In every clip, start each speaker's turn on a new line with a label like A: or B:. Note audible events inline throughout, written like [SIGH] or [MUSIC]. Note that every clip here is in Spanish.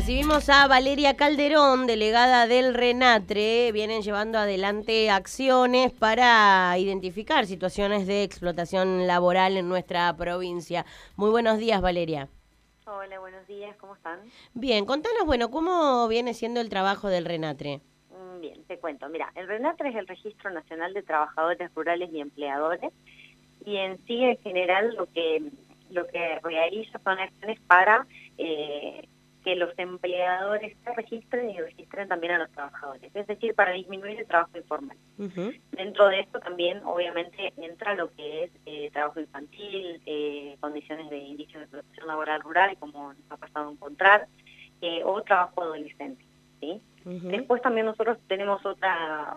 A: Recibimos a Valeria Calderón, delegada del RENATRE. Vienen llevando adelante acciones para identificar situaciones de explotación laboral en nuestra provincia. Muy buenos días, Valeria.
B: Hola, buenos días, ¿cómo están?
A: Bien, contanos, bueno, ¿cómo viene siendo el trabajo del RENATRE?
B: Mm, bien, te cuento. Mira, el RENATRE es el Registro Nacional de Trabajadores Rurales y Empleadores y en sí, en general, lo que lo que realiza son acciones para eh, que los empleadores se registren y registren también a los trabajadores, es decir, para disminuir el trabajo informal. Dentro de esto también, obviamente, entra lo que es eh, trabajo infantil, eh, condiciones de inicio de protección laboral rural, como nos ha pasado a encontrar, eh, o trabajo adolescente. ¿sí? Después también nosotros tenemos otra,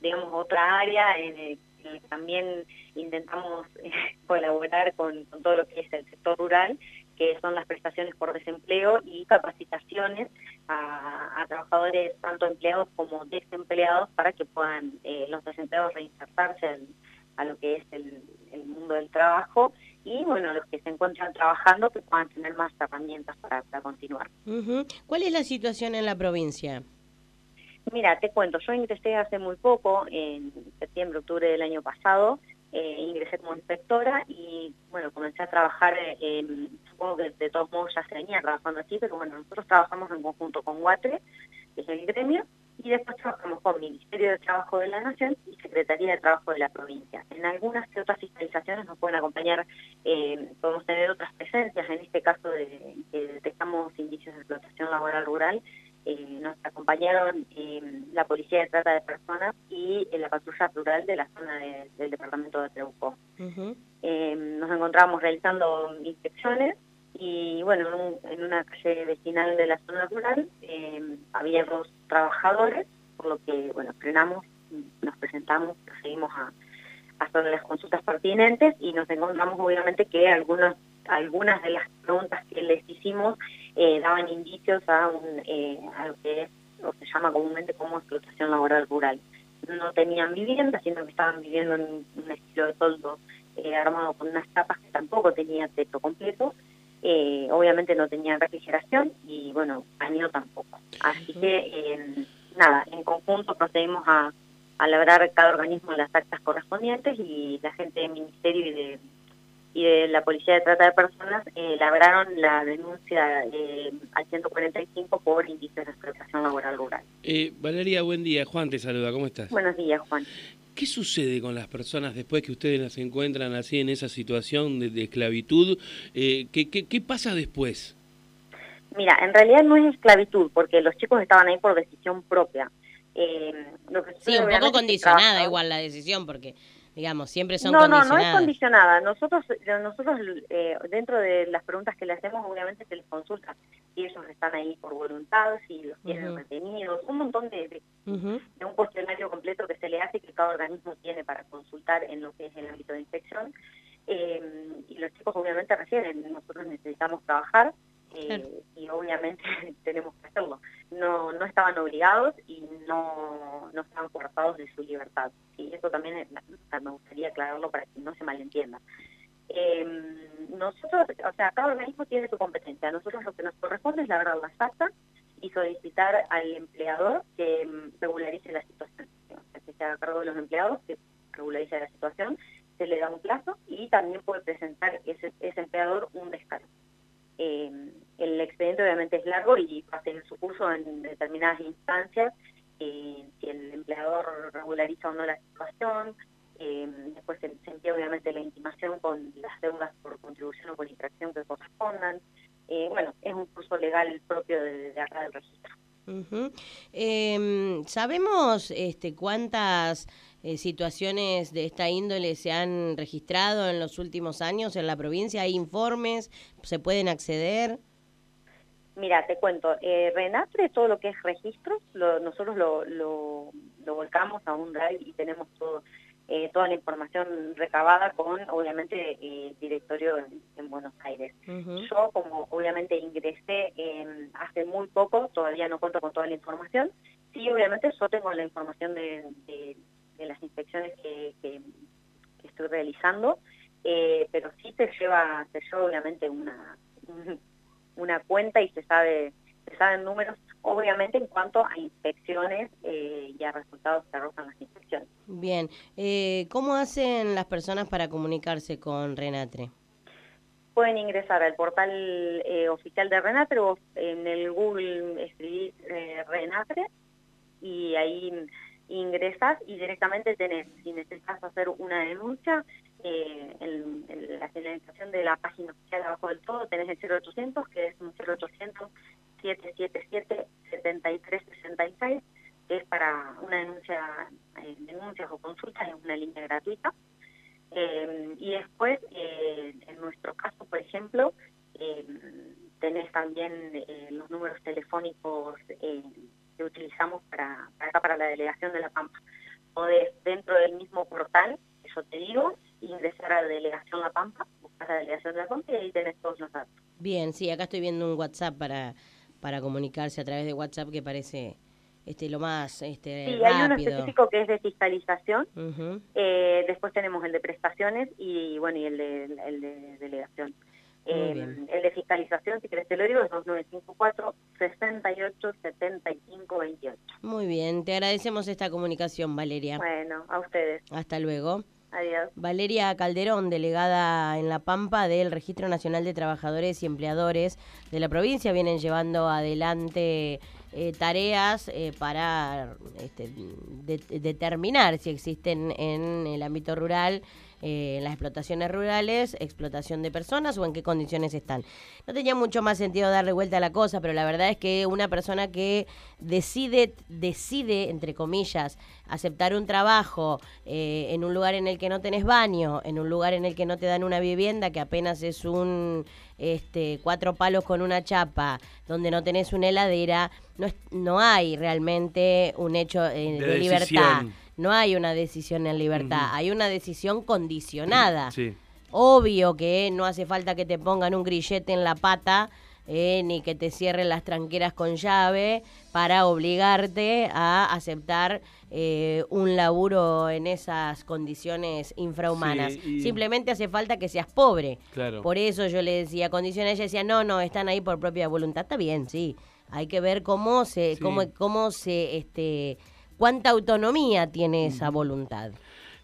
B: digamos, otra área en la que también intentamos [LAUGHS] colaborar con todo lo que es el sector rural, que son las prestaciones por desempleo y capacitaciones a, trabajadores tanto empleados como desempleados para que puedan eh, los desempleados reinsertarse a lo que es el, mundo del trabajo y bueno, los que se encuentran trabajando que puedan tener más herramientas para, continuar.
A: ¿Cuál es la situación en la provincia?
B: Mira, te cuento, yo ingresé hace muy poco, en septiembre, octubre del año pasado, eh, ingresé como inspectora y bueno, comencé a trabajar, eh, supongo que de todos modos ya se venía trabajando así, pero bueno, nosotros trabajamos en conjunto con UATRE, que es el gremio, y después trabajamos con Ministerio de Trabajo de la Nación y Secretaría de Trabajo de la provincia. En algunas de otras fiscalizaciones nos pueden acompañar, eh, podemos tener otras presencias, en este caso de que detectamos indicios de explotación laboral rural, eh, nos acompañaron eh, la Policía de Trata de Personas y la Patrulla Rural de la zona del departamento de Treuco. nos encontramos realizando inspecciones y bueno, en, una calle vecinal de la zona rural había dos trabajadores, por lo que bueno, frenamos, nos presentamos, procedimos a, hacer las consultas pertinentes y nos encontramos obviamente que algunos algunas de las preguntas que les hicimos eh, daban indicios a, un, eh, a lo que se llama comúnmente como explotación laboral rural. No tenían vivienda, sino que estaban viviendo en un estilo de toldo eh, armado con unas tapas que tampoco tenían techo completo, obviamente no tenían refrigeración y bueno, año tampoco. Así que nada, en conjunto procedimos a, a lograr cada organismo las actas correspondientes y la gente del Ministerio y de y de la Policía de Trata de Personas eh, labraron la denuncia eh, al 145 por indicios de explotación laboral rural.
C: Eh, Valeria, buen día. Juan te saluda. ¿Cómo estás?
B: Buenos días, Juan.
C: ¿Qué sucede con las personas después que ustedes las encuentran así en esa situación de, esclavitud? Eh, ¿qué, qué, pasa después?
B: Mira, en realidad no es esclavitud, porque los chicos estaban ahí por decisión propia.
A: lo que sí, un poco condicionada igual la decisión, porque digamos, siempre son
B: no, No, no es condicionada. Nosotros, nosotros eh, dentro de las preguntas que le hacemos, obviamente se les consulta si ellos están ahí por voluntad, si los tienen retenidos, un montón de, de, un cuestionario completo que se le hace que cada organismo tiene para consultar en lo que es el ámbito de inspección. Eh, y los chicos obviamente refieren, nosotros necesitamos trabajar, eh, y obviamente [LAUGHS] tenemos que hacerlo. No, no estaban obligados y no, no estaban cortados de su libertad. Y eso también me gustaría aclararlo para que no se malentienda. Em, nosotros, o sea, cada organismo tiene su competencia. Nosotros lo que nos corresponde es labrar las actas y solicitar al empleador que em, regularice la situación. que se haga cargo de los empleados, que regularice la situación, se le da un plazo y también puede presentar ese, ese empleador un descargo. Eh, el expediente obviamente es largo y va a su curso en determinadas instancias, eh, si el empleador regulariza o no la situación, eh, después se, envía obviamente la intimación con las deudas por contribución o por infracción que correspondan. bueno, es un curso legal propio de, acá del registro.
A: Em, ¿Sabemos este, cuántas eh, situaciones de esta índole se han registrado en los últimos años en la provincia? ¿Hay informes? ¿Se pueden acceder?
B: Mira, te cuento, eh, Renatre, todo lo que es registros, nosotros lo, lo, volcamos a un drive y tenemos todo, eh, toda la información recabada con, obviamente, el directorio en, Buenos Aires. Yo, como obviamente ingresé hace muy poco, todavía no cuento con toda la información, sí, obviamente yo tengo la información de de las inspecciones que, que, estoy realizando, eh, pero sí se lleva, se lleva obviamente una, una cuenta y se sabe se saben números, obviamente en cuanto a inspecciones eh, y a resultados que arrojan las inspecciones.
A: Bien, eh, ¿cómo hacen las personas para comunicarse con Renatre?
B: Pueden ingresar al portal eh, oficial de Renatre o en el Google escribir Renatre y ahí ingresas y directamente tenés, si necesitas hacer una denuncia, eh, en, la señalización de la página oficial abajo del todo tenés el 0800, que es un 0800 777 7366, que es para una denuncia, eh, denuncias o consultas, es una línea gratuita. Eh, y después, eh, en nuestro caso, por ejemplo, tenés también los números telefónicos que utilizamos para, acá para la delegación de La Pampa. Podés dentro del mismo portal, eso te digo, ingresar a la delegación La Pampa, buscar la delegación de La Pampa y ahí tenés todos los datos.
A: Bien, sí, acá estoy viendo un WhatsApp para, para comunicarse a través de WhatsApp que parece este lo más este,
B: sí, hay uno específico que es de fiscalización, eh, después tenemos el de prestaciones y bueno y el de, el de delegación. Eh, el de fiscalización, si querés te lo digo, es 2954 68 75 28.
A: Muy bien, te agradecemos esta comunicación, Valeria.
B: Bueno, a ustedes.
A: Hasta luego. Valeria Calderón, delegada en La Pampa del Registro Nacional de Trabajadores y Empleadores de la provincia, vienen llevando adelante eh, tareas eh, para este, determinar si existen en el ámbito rural eh, las explotaciones rurales, explotación de personas o en qué condiciones están. No tenía mucho más sentido darle vuelta a la cosa, pero la verdad es que una persona que decide, decide, entre comillas, aceptar un trabajo eh, en un lugar en el que no tenés baño, en un lugar en el que no te dan una vivienda, que apenas es un este, cuatro palos con una chapa, donde no tenés una heladera, no, no hay realmente un hecho eh, de, libertad. No hay una decisión en libertad, hay una decisión condicionada. Obvio que no hace falta que te pongan un grillete en la pata eh, ni que te cierren las tranqueras con llave para obligarte a aceptar eh, un laburo en esas condiciones infrahumanas. Simplemente hace falta que seas pobre. Por eso yo le decía condiciones, ella decía, no, no, están ahí por propia voluntad. Está bien, sí. Hay que ver cómo se, cómo, cómo se, este, cuánta autonomía tiene esa voluntad.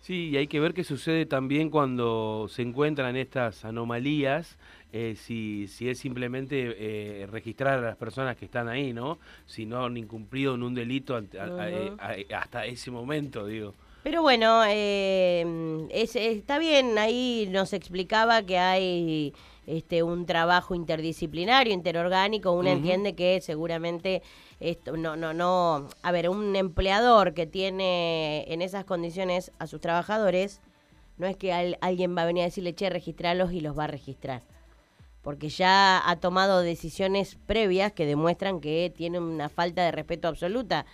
C: Sí, y hay que ver qué sucede también cuando se encuentran estas anomalías, eh, si, si es simplemente eh, registrar a las personas que están ahí, ¿no? Si no han incumplido en un delito eh, hasta ese momento, digo.
A: Pero bueno, está bien, ahí nos explicaba que hay este, un trabajo interdisciplinario, interorgánico, uno entiende que seguramente esto, no, no, no, a ver, un empleador que tiene en esas condiciones a sus trabajadores, no es que alguien va a venir a decirle, che, registralos y los va a registrar. Porque ya ha tomado decisiones previas que demuestran que tiene una falta de respeto absoluta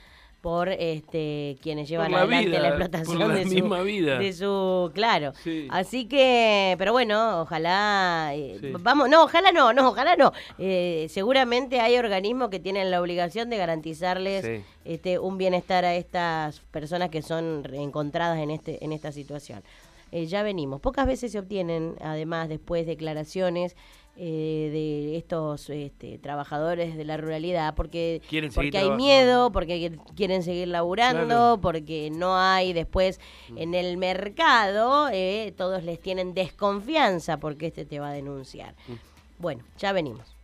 A: por este quienes llevan adelante la explotación de, su, vida. de su claro. Así que pero bueno ojalá eh, vamos no ojalá no no ojalá no. Eh, seguramente hay organismos que tienen la obligación de garantizarles este un bienestar a estas personas que son encontradas en este en esta situación. Eh, ya venimos. Pocas veces se obtienen además después declaraciones eh, de estos este, trabajadores de la ruralidad porque porque hay miedo porque quieren seguir laburando porque no hay después mm. en el mercado eh, todos les tienen desconfianza porque este te va a denunciar mm. bueno ya venimos